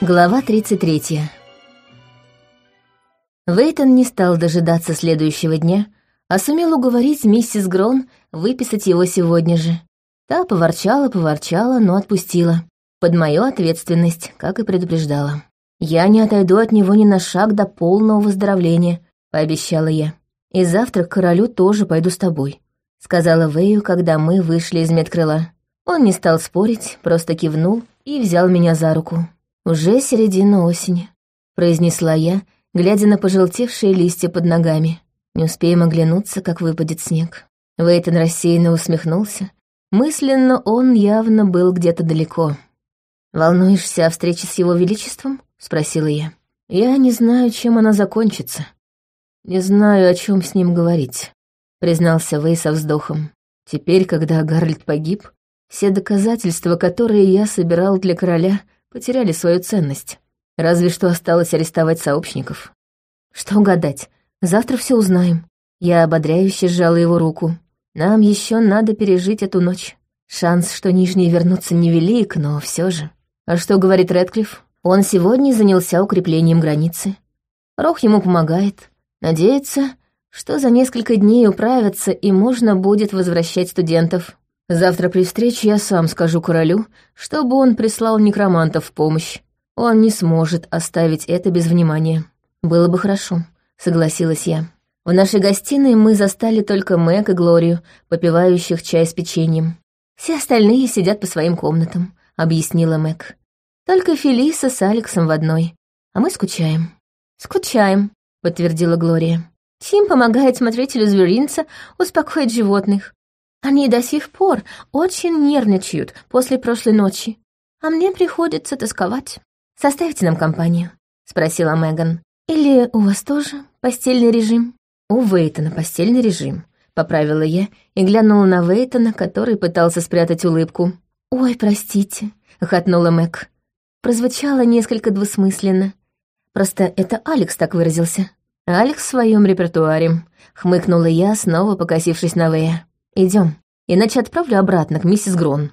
Глава 33. Вейтон не стал дожидаться следующего дня, а сумел уговорить миссис Грон выписать его сегодня же. Та поворчала-поворчала, но отпустила. Под мою ответственность, как и предупреждала. «Я не отойду от него ни на шаг до полного выздоровления», — пообещала я. «И завтра к королю тоже пойду с тобой», — сказала Вэю, когда мы вышли из медкрыла. Он не стал спорить, просто кивнул и взял меня за руку. «Уже середина осени», — произнесла я, глядя на пожелтевшие листья под ногами. Не успеем оглянуться, как выпадет снег. Вейтон рассеянно усмехнулся. Мысленно он явно был где-то далеко. «Волнуешься о встрече с его величеством?» — спросила я. «Я не знаю, чем она закончится. Не знаю, о чем с ним говорить», — признался Вей со вздохом. «Теперь, когда Гарльд погиб, все доказательства, которые я собирал для короля, потеряли свою ценность. Разве что осталось арестовать сообщников. Что гадать, завтра все узнаем. Я ободряюще сжала его руку. Нам еще надо пережить эту ночь. Шанс, что нижние вернутся, невелик, но все же. А что говорит Рэдклифф? Он сегодня занялся укреплением границы. Рох ему помогает. Надеется, что за несколько дней управятся и можно будет возвращать студентов. Завтра при встрече я сам скажу королю, чтобы он прислал некромантов в помощь. Он не сможет оставить это без внимания. Было бы хорошо, согласилась я. В нашей гостиной мы застали только Мэг и Глорию, попивающих чай с печеньем. Все остальные сидят по своим комнатам, объяснила Мэг. Только Фелиса с Алексом в одной, а мы скучаем. Скучаем, подтвердила Глория. Тим помогает смотрителю зверинца успокоить животных. Они до сих пор очень нервничают после прошлой ночи, а мне приходится тосковать. Составите нам компанию?» — спросила Меган. «Или у вас тоже постельный режим?» «У Вейтона постельный режим», — поправила я и глянула на Вейтона, который пытался спрятать улыбку. «Ой, простите», — охотнула Мэг. Прозвучало несколько двусмысленно. Просто это Алекс так выразился. «Алекс в своем репертуаре», — хмыкнула я, снова покосившись на Вэя. Идем, иначе отправлю обратно к миссис Грон.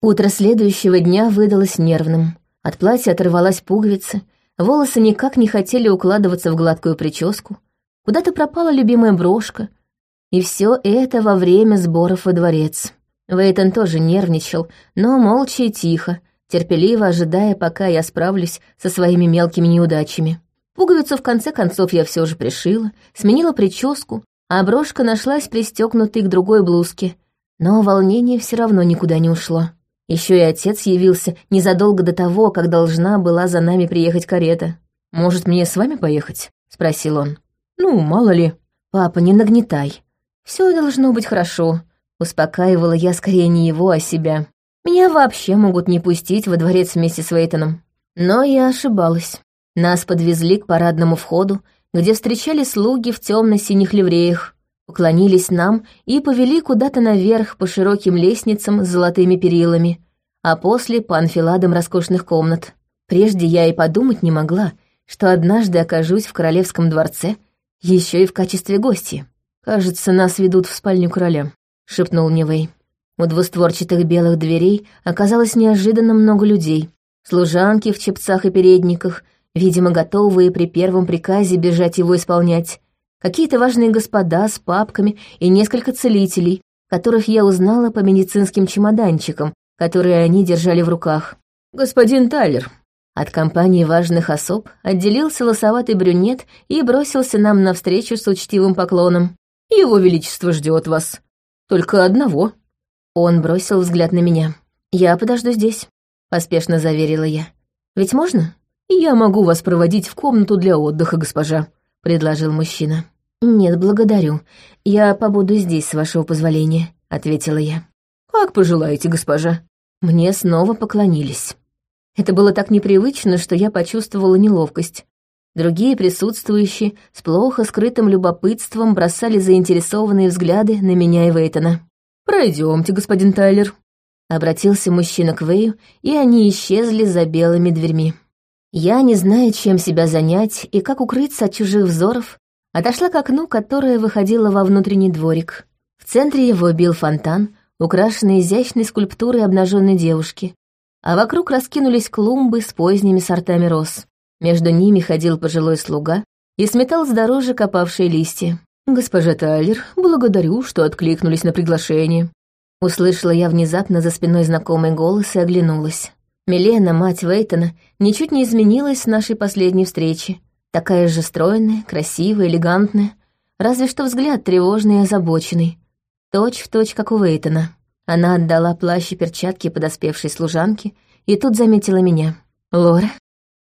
Утро следующего дня выдалось нервным. От платья оторвалась пуговица, волосы никак не хотели укладываться в гладкую прическу, куда-то пропала любимая брошка. И все это во время сборов во дворец. Вейтон тоже нервничал, но молча и тихо, терпеливо ожидая, пока я справлюсь со своими мелкими неудачами. Пуговицу в конце концов я все же пришила, сменила прическу, а брошка нашлась пристегнутой к другой блузке, но волнение все равно никуда не ушло. Еще и отец явился незадолго до того, как должна была за нами приехать карета. «Может, мне с вами поехать?» — спросил он. «Ну, мало ли». «Папа, не нагнетай. Все должно быть хорошо», — успокаивала я скорее не его, а себя. «Меня вообще могут не пустить во дворец вместе с Вейтоном». Но я ошибалась. Нас подвезли к парадному входу, где встречали слуги в темно-синих ливреях, поклонились нам и повели куда-то наверх по широким лестницам с золотыми перилами, а после по анфиладам роскошных комнат. Прежде я и подумать не могла, что однажды окажусь в королевском дворце, еще и в качестве гости. «Кажется, нас ведут в спальню короля», — шепнул Нивей. У двустворчатых белых дверей оказалось неожиданно много людей. Служанки в чепцах и передниках, видимо, готовые при первом приказе бежать его исполнять, какие-то важные господа с папками и несколько целителей, которых я узнала по медицинским чемоданчикам, которые они держали в руках. «Господин Тайлер». От компании важных особ отделился лосоватый брюнет и бросился нам навстречу с учтивым поклоном. «Его Величество ждет вас. Только одного». Он бросил взгляд на меня. «Я подожду здесь», — поспешно заверила я. «Ведь можно?» «Я могу вас проводить в комнату для отдыха, госпожа», — предложил мужчина. «Нет, благодарю. Я побуду здесь, с вашего позволения», — ответила я. «Как пожелаете, госпожа». Мне снова поклонились. Это было так непривычно, что я почувствовала неловкость. Другие присутствующие с плохо скрытым любопытством бросали заинтересованные взгляды на меня и Вейтона. «Пройдемте, господин Тайлер», — обратился мужчина к Вэю, и они исчезли за белыми дверьми. Я, не зная, чем себя занять и как укрыться от чужих взоров, отошла к окну, которое выходило во внутренний дворик. В центре его бил фонтан, украшенный изящной скульптурой обнаженной девушки. а вокруг раскинулись клумбы с поздними сортами роз. Между ними ходил пожилой слуга и сметал с дорожек опавшие листья. «Госпожа Тайлер, благодарю, что откликнулись на приглашение». Услышала я внезапно за спиной знакомый голос и оглянулась. Милена, мать Вейтона, ничуть не изменилась с нашей последней встречи. Такая же стройная, красивая, элегантная, разве что взгляд тревожный и озабоченный. Точь в точь, как у Вейтона. Она отдала плащ и перчатки подоспевшей служанке и тут заметила меня. «Лора?»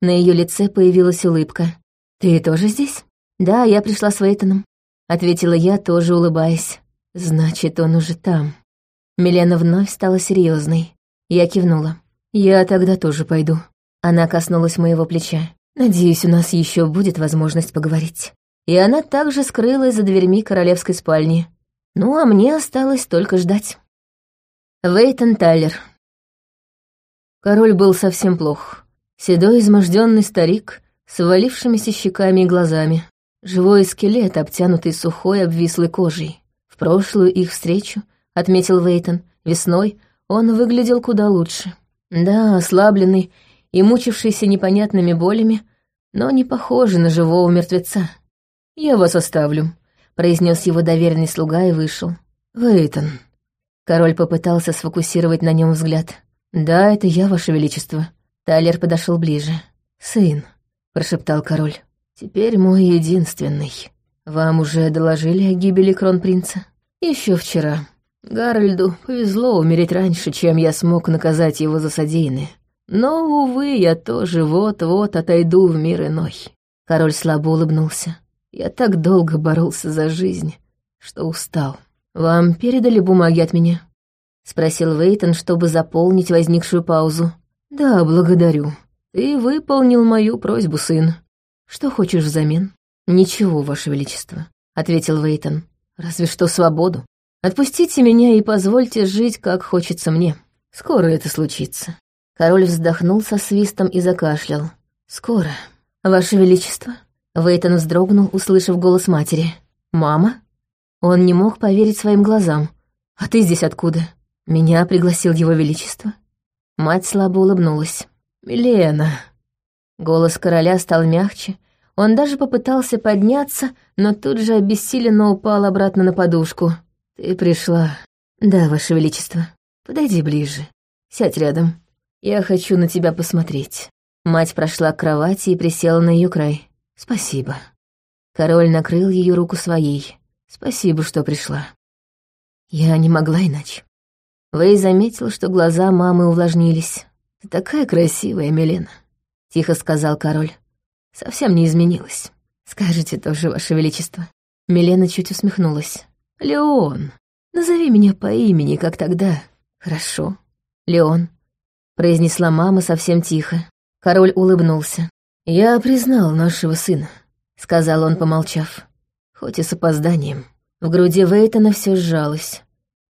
На ее лице появилась улыбка. «Ты тоже здесь?» «Да, я пришла с Вейтоном», — ответила я, тоже улыбаясь. «Значит, он уже там». Милена вновь стала серьезной. Я кивнула. «Я тогда тоже пойду». Она коснулась моего плеча. «Надеюсь, у нас еще будет возможность поговорить». И она также скрылась за дверьми королевской спальни. Ну, а мне осталось только ждать. Вейтон Тайлер. Король был совсем плох. Седой, изможденный старик с валившимися щеками и глазами. Живой скелет, обтянутый сухой, обвислой кожей. В прошлую их встречу, отметил Вейтон, весной он выглядел куда лучше. Да, ослабленный и мучившийся непонятными болями, но не похожий на живого мертвеца. «Я вас оставлю», — произнес его доверенный слуга и вышел. «Вейтон». Король попытался сфокусировать на нем взгляд. «Да, это я, ваше величество». Тайлер подошел ближе. «Сын», — прошептал король, — «теперь мой единственный. Вам уже доложили о гибели кронпринца?» Еще вчера. Гарольду повезло умереть раньше, чем я смог наказать его за содеянное. Но, увы, я тоже вот-вот отойду в мир иной. Король слабо улыбнулся. Я так долго боролся за жизнь, что устал. «Вам передали бумаги от меня?» — спросил Вейтон, чтобы заполнить возникшую паузу. «Да, благодарю. Ты выполнил мою просьбу, сын. Что хочешь взамен?» «Ничего, Ваше Величество», — ответил Вейтон. «Разве что свободу. Отпустите меня и позвольте жить, как хочется мне. Скоро это случится». Король вздохнул со свистом и закашлял. «Скоро. Ваше Величество». Вейтон вздрогнул, услышав голос матери. «Мама?» Он не мог поверить своим глазам. «А ты здесь откуда?» «Меня пригласил его величество». Мать слабо улыбнулась. «Милена». Голос короля стал мягче. Он даже попытался подняться, но тут же обессиленно упал обратно на подушку. «Ты пришла». «Да, Ваше Величество. Подойди ближе. Сядь рядом. Я хочу на тебя посмотреть». Мать прошла к кровати и присела на ее край. «Спасибо». Король накрыл ее руку своей. «Спасибо, что пришла». Я не могла иначе. Вэй заметил, что глаза мамы увлажнились. «Ты такая красивая, Милена», — тихо сказал король. «Совсем не изменилась. Скажите тоже, Ваше Величество». Милена чуть усмехнулась. «Леон, назови меня по имени, как тогда». «Хорошо, Леон», — произнесла мама совсем тихо. Король улыбнулся. «Я признал нашего сына», — сказал он, помолчав. «Хоть и с опозданием». В груди Вейтона все сжалось.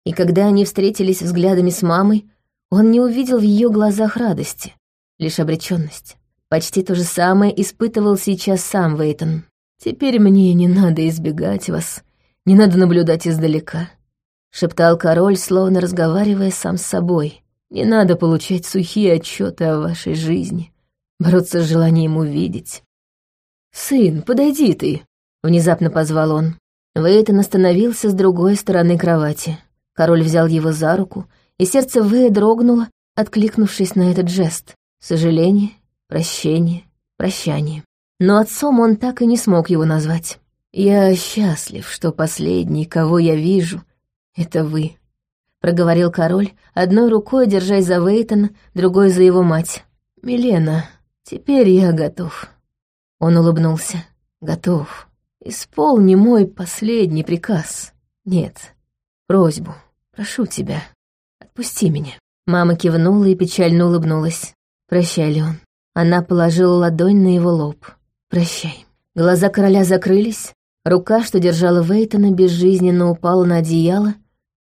И когда они встретились взглядами с мамой, он не увидел в ее глазах радости, лишь обреченность. Почти то же самое испытывал сейчас сам Вейтон. «Теперь мне не надо избегать вас не надо наблюдать издалека», — шептал король, словно разговаривая сам с собой. «Не надо получать сухие отчеты о вашей жизни, бороться с желанием увидеть». «Сын, подойди ты», — внезапно позвал он. Вейтон остановился с другой стороны кровати. Король взял его за руку, и сердце Вэя дрогнуло, откликнувшись на этот жест. Сожаление, прощение, прощание. Но отцом он так и не смог его назвать. «Я счастлив, что последний, кого я вижу, — это вы», — проговорил король, одной рукой держась за Вейтона, другой за его мать. «Милена, теперь я готов». Он улыбнулся. «Готов. Исполни мой последний приказ. Нет, просьбу. Прошу тебя, отпусти меня». Мама кивнула и печально улыбнулась. «Прощай, Леон». Она положила ладонь на его лоб. «Прощай». Глаза короля закрылись, Рука, что держала Вейтона, безжизненно упала на одеяло,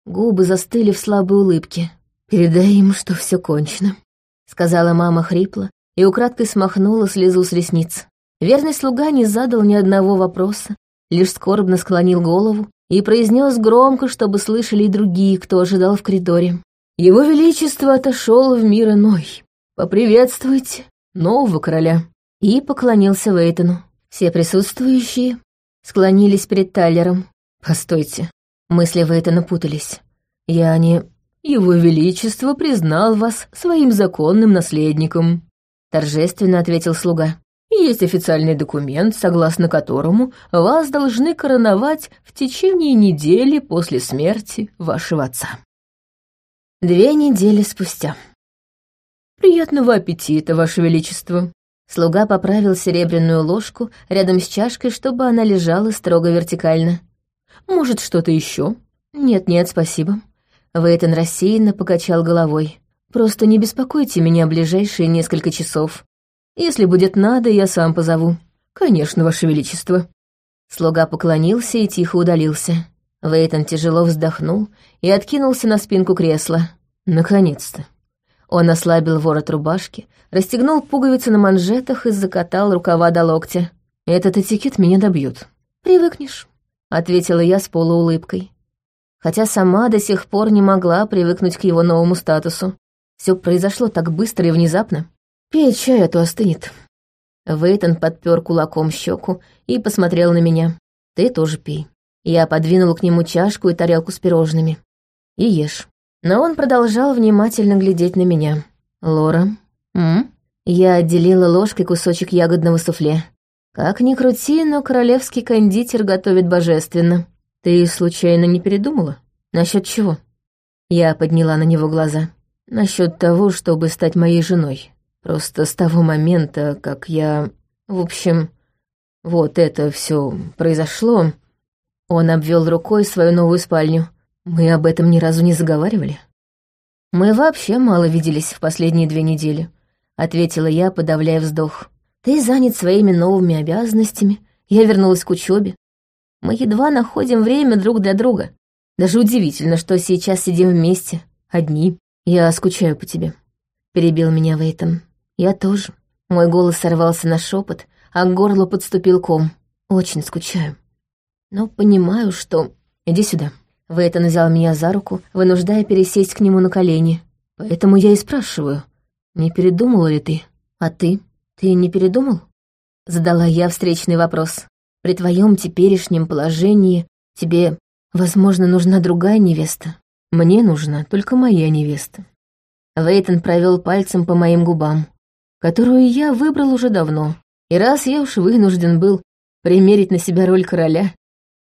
губы застыли в слабой улыбке. «Передай ему, что все кончено», — сказала мама хрипло и украдкой смахнула слезу с ресниц. Верный слуга не задал ни одного вопроса, лишь скорбно склонил голову и произнес громко, чтобы слышали и другие, кто ожидал в коридоре. Его Величество отошел в мир иной. поприветствуйте нового короля». И поклонился Вейтону. Все присутствующие склонились перед Тайлером. «Постойте». Мысли Вейтона путались. «Я не...» «Его Величество признал вас своим законным наследником», — торжественно ответил слуга. «Есть официальный документ, согласно которому вас должны короновать в течение недели после смерти вашего отца». Две недели спустя. «Приятного аппетита, Ваше Величество!» Слуга поправил серебряную ложку рядом с чашкой, чтобы она лежала строго вертикально. «Может, что-то еще? «Нет-нет, спасибо». Вейтон рассеянно покачал головой. «Просто не беспокойте меня ближайшие несколько часов. Если будет надо, я сам позову». «Конечно, Ваше Величество». Слуга поклонился и тихо удалился. Вейтон тяжело вздохнул и откинулся на спинку кресла. Наконец-то. Он ослабил ворот рубашки, расстегнул пуговицы на манжетах и закатал рукава до локтя. «Этот этикет меня добьет. «Привыкнешь», — ответила я с полуулыбкой. Хотя сама до сих пор не могла привыкнуть к его новому статусу. Все произошло так быстро и внезапно. «Пей чай, а то остынет». Вейтон подпер кулаком щеку и посмотрел на меня. «Ты тоже пей». Я подвинула к нему чашку и тарелку с пирожными. «И ешь». Но он продолжал внимательно глядеть на меня. «Лора, м?» Я отделила ложкой кусочек ягодного суфле. Как ни крути, но королевский кондитер готовит божественно. Ты случайно не передумала? Насчет чего? Я подняла на него глаза. Насчет того, чтобы стать моей женой. Просто с того момента, как я... В общем, вот это все произошло. Он обвел рукой свою новую спальню. Мы об этом ни разу не заговаривали. Мы вообще мало виделись в последние две недели, ответила я, подавляя вздох. Ты занят своими новыми обязанностями, я вернулась к учебе. Мы едва находим время друг для друга. Даже удивительно, что сейчас сидим вместе, одни. Я скучаю по тебе, перебил меня Вейтон. Я тоже. Мой голос сорвался на шепот, а к горлу подступил ком. Очень скучаю. Но понимаю, что... Иди сюда. Вейтон взял меня за руку, вынуждая пересесть к нему на колени. Поэтому я и спрашиваю, не передумала ли ты? А ты? Ты не передумал? Задала я встречный вопрос. При твоем теперешнем положении тебе, возможно, нужна другая невеста. Мне нужна только моя невеста. Вейтон провел пальцем по моим губам, которую я выбрал уже давно. И раз я уж вынужден был примерить на себя роль короля,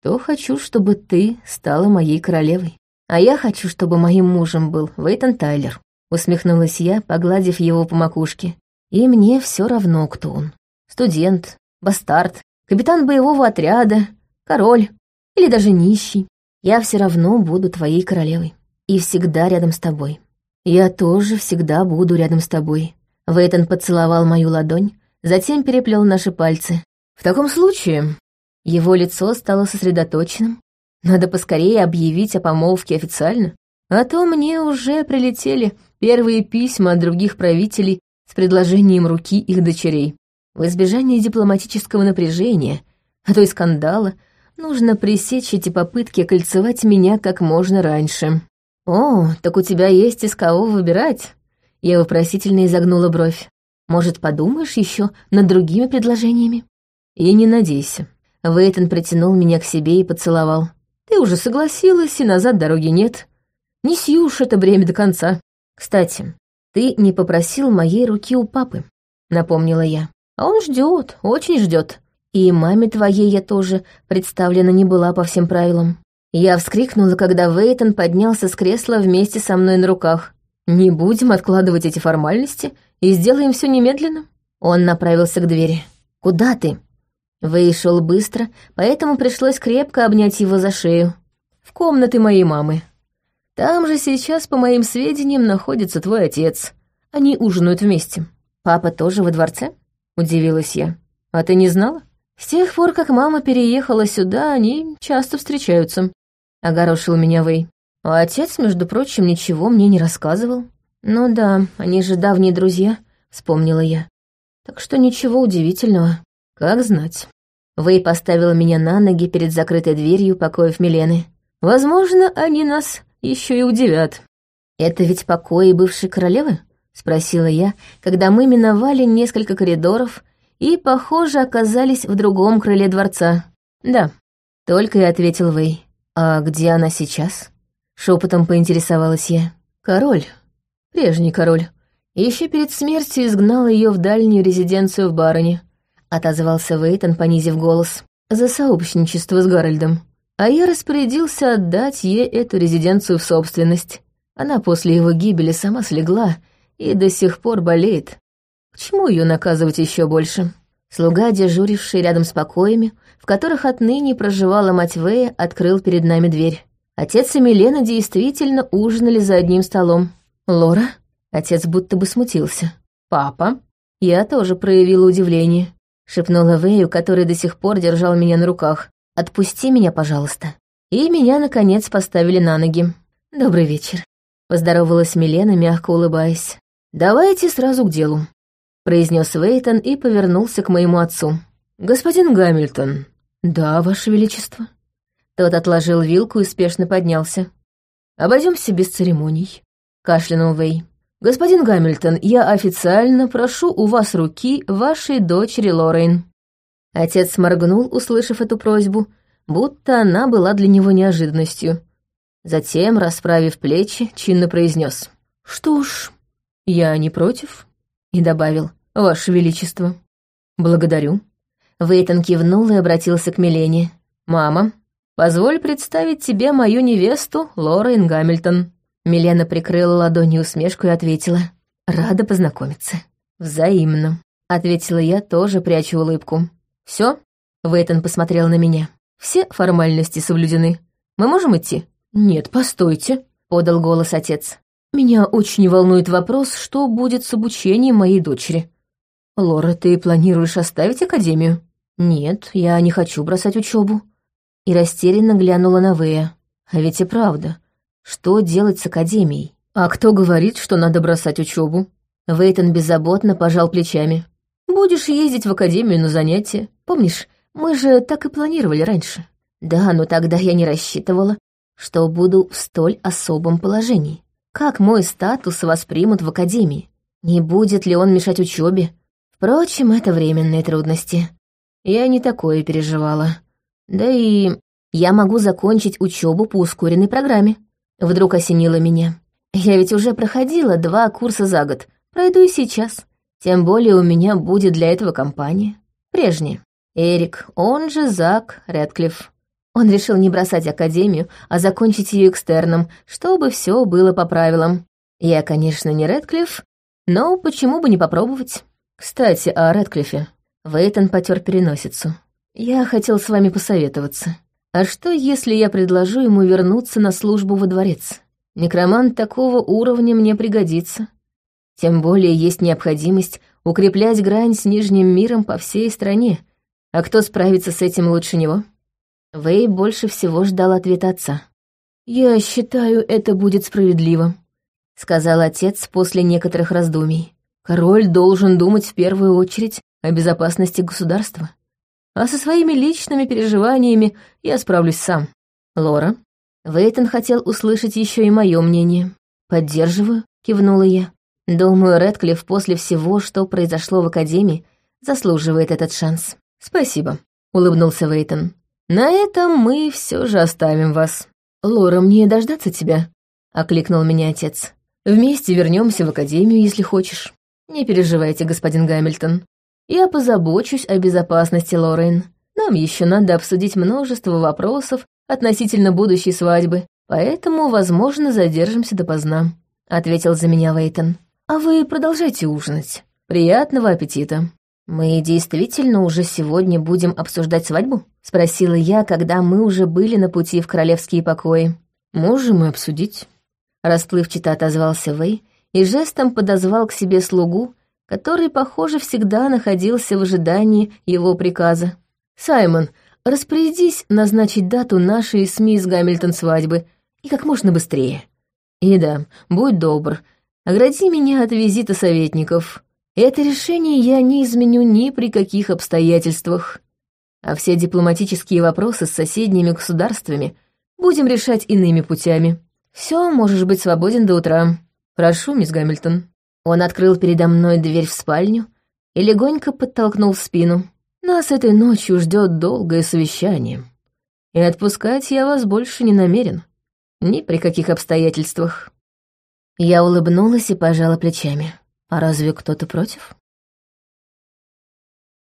то хочу, чтобы ты стала моей королевой. А я хочу, чтобы моим мужем был Вейтон Тайлер», — усмехнулась я, погладив его по макушке. «И мне все равно, кто он. Студент, бастард, капитан боевого отряда, король или даже нищий. Я все равно буду твоей королевой. И всегда рядом с тобой. Я тоже всегда буду рядом с тобой». Вейтон поцеловал мою ладонь, затем переплел наши пальцы. «В таком случае его лицо стало сосредоточенным. Надо поскорее объявить о помолвке официально, а то мне уже прилетели первые письма от других правителей с предложением руки их дочерей. В избежание дипломатического напряжения, а то и скандала, нужно пресечь эти попытки кольцевать меня как можно раньше. «О, так у тебя есть из кого выбирать?» Я вопросительно изогнула бровь. «Может, подумаешь еще над другими предложениями?» «И не надейся. Вейтон притянул меня к себе и поцеловал. «Ты уже согласилась, и назад дороги нет. Неси уж это бремя до конца. Кстати, ты не попросил моей руки у папы», — напомнила я. «А он ждет, очень ждет. И маме твоей я тоже представлена не была по всем правилам». Я вскрикнула, когда Вейтон поднялся с кресла вместе со мной на руках. «Не будем откладывать эти формальности и сделаем все немедленно». Он направился к двери. «Куда ты?» Вэй шел быстро, поэтому пришлось крепко обнять его за шею. В комнаты моей мамы. Там же сейчас, по моим сведениям, находится твой отец. Они ужинают вместе. Папа тоже во дворце? Удивилась я. А ты не знала? С тех пор, как мама переехала сюда, они часто встречаются. Огорошил меня Вэй. А отец, между прочим, ничего мне не рассказывал. Ну да, они же давние друзья, вспомнила я. Так что ничего удивительного. Как знать. Вэй поставила меня на ноги перед закрытой дверью покоев Милены. Возможно, они нас еще и удивят. Это ведь покои бывшей королевы? спросила я, когда мы миновали несколько коридоров и, похоже, оказались в другом крыле дворца. «Да», — только и ответил Вэй. «А где она сейчас?» Шепотом поинтересовалась я. «Король. Прежний король. Еще перед смертью изгнал ее в дальнюю резиденцию в Бароне», — отозвался Вейтон, понизив голос. «За сообщничество с Гарольдом. А я распорядился отдать ей эту резиденцию в собственность. Она после его гибели сама слегла и до сих пор болеет. Почему ее наказывать еще больше?» Слуга, дежуривший рядом с покоями, в которых отныне проживала мать Вэя, открыл перед нами дверь. Отец и Милена действительно ужинали за одним столом. «Лора?» Отец будто бы смутился. «Папа?» Я тоже проявила удивление. Шепнула Вэю, который до сих пор держал меня на руках. «Отпусти меня, пожалуйста». И меня, наконец, поставили на ноги. «Добрый вечер», — поздоровалась Милена, мягко улыбаясь. «Давайте сразу к делу», — произнес Вейтон и повернулся к моему отцу. «Господин Гамильтон». «Да, Ваше Величество». Тот отложил вилку и спешно поднялся. Обойдемся без церемоний», — кашлянул Вей. «Господин Гамильтон, я официально прошу у вас руки вашей дочери Лоррейн». Отец моргнул, услышав эту просьбу, будто она была для него неожиданностью. Затем, расправив плечи, чинно произнес: «Что ж, я не против», и добавил «Ваше Величество». «Благодарю». Вейтон кивнул и обратился к Милене. «Мама, позволь представить тебе мою невесту Лорен Гамильтон». Милена прикрыла ладонью усмешку и ответила. «Рада познакомиться». «Взаимно», — ответила я, тоже прячу улыбку. «Все?» — Вейтон посмотрел на меня. «Все формальности соблюдены. Мы можем идти?» «Нет, постойте», — подал голос отец. «Меня очень волнует вопрос, что будет с обучением моей дочери. Лора, ты планируешь оставить академию?» «Нет, я не хочу бросать учебу. И растерянно глянула на Вэя. «А ведь и правда. Что делать с академией? А кто говорит, что надо бросать учебу? Вейтон беззаботно пожал плечами. «Будешь ездить в академию на занятия. Помнишь, мы же так и планировали раньше. Да, но тогда я не рассчитывала, что буду в столь особом положении. Как мой статус воспримут в академии? Не будет ли он мешать учебе? Впрочем, это временные трудности. Я не такое переживала. Да и я могу закончить учебу по ускоренной программе. Вдруг осенило меня. Я ведь уже проходила два курса за год. Пройду и сейчас. Тем более у меня будет для этого компания. Прежняя. Эрик, он же Зак Рэдклифф. Он решил не бросать академию, а закончить ее экстерном, чтобы все было по правилам. Я, конечно, не Рэдклифф, но почему бы не попробовать? Кстати, о Рэдклиффе. Вейтон потер переносицу. Я хотел с вами посоветоваться. А что, если я предложу ему вернуться на службу во дворец? Некромант такого уровня мне пригодится. Тем более есть необходимость укреплять грань с Нижним миром по всей стране. А кто справится с этим лучше него? Вэй больше всего ждал ответа отца. «Я считаю, это будет справедливо», — сказал отец после некоторых раздумий. «Король должен думать в первую очередь о безопасности государства а со своими личными переживаниями я справлюсь сам. Лора. Вейтон хотел услышать еще и мое мнение. «Поддерживаю», — кивнула я. «Думаю, Рэдклифф после всего, что произошло в Академии, заслуживает этот шанс». «Спасибо», — улыбнулся Вейтон. «На этом мы все же оставим вас». «Лора, мне дождаться тебя?» — окликнул меня отец. «Вместе вернемся в Академию, если хочешь». «Не переживайте, господин Гамильтон. Я позабочусь о безопасности Лорен. Нам еще надо обсудить множество вопросов относительно будущей свадьбы, поэтому, возможно, задержимся допоздна», — ответил за меня Вейтон. «А вы продолжайте ужинать. Приятного аппетита». «Мы действительно уже сегодня будем обсуждать свадьбу?» — спросила я, когда мы уже были на пути в королевские покои. «Можем и обсудить». Расплывчато отозвался Вэй и жестом подозвал к себе слугу, который, похоже, всегда находился в ожидании его приказа. «Саймон, распорядись назначить дату нашей СМИ с Гамильтон свадьбы, и как можно быстрее. И да, будь добр, огради меня от визита советников. Это решение я не изменю ни при каких обстоятельствах. А все дипломатические вопросы с соседними государствами будем решать иными путями. Все, можешь быть свободен до утра. Прошу, мисс Гамильтон». Он открыл передо мной дверь в спальню и легонько подтолкнул в спину. Нас этой ночью ждет долгое совещание. И отпускать я вас больше не намерен. Ни при каких обстоятельствах. Я улыбнулась и пожала плечами. А разве кто-то против?